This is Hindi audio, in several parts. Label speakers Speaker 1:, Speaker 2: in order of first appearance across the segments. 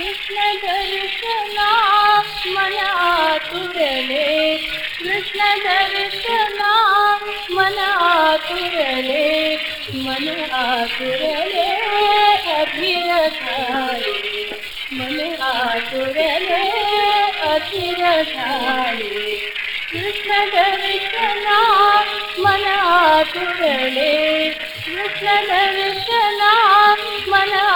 Speaker 1: कृष्णदर्शना मना तुरले कृष्णदर्शना मना तुरले मना तुरले अभिरथाय मना कृष्ण दर्शना कृष्णदर्शना मना कृष्ण दर्शना मना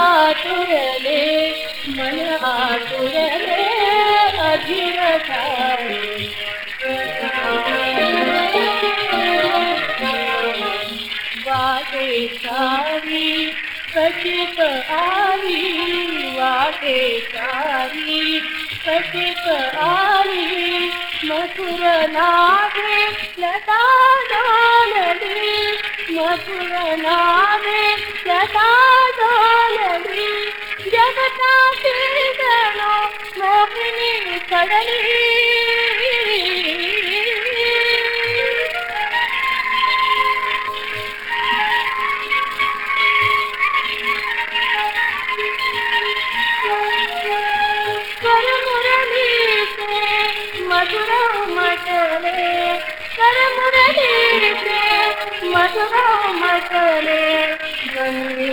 Speaker 1: तुरले मन आतुरले अभिरसारे वाटे सारी कचित आरी वाटे सारी कचित आरी मथुर नागे लता डोलली मथुर नागे लता डोलली ಜಗದಾತಿರನು ಮೋಹಿನಿ ಕಡಲಿ ಮಧುರ ಮಟಲೆ ಕರ ಮುರಳಿ ಮಧುರ ಮಟಲೆ ಗಂಗಿ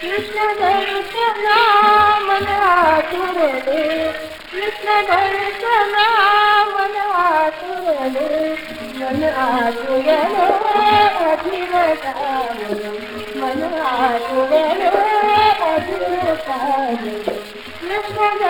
Speaker 1: कृष्ण दर्शन च नाम कृष्ण दर्शन च नाम त रे मना मना वे अधीर कृष्ण